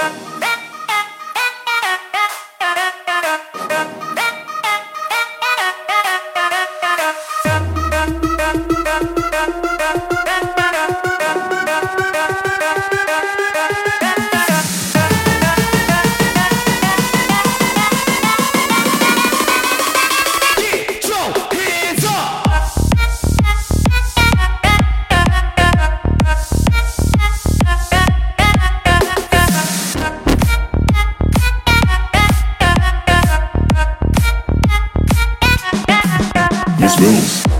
Yeah. This rules.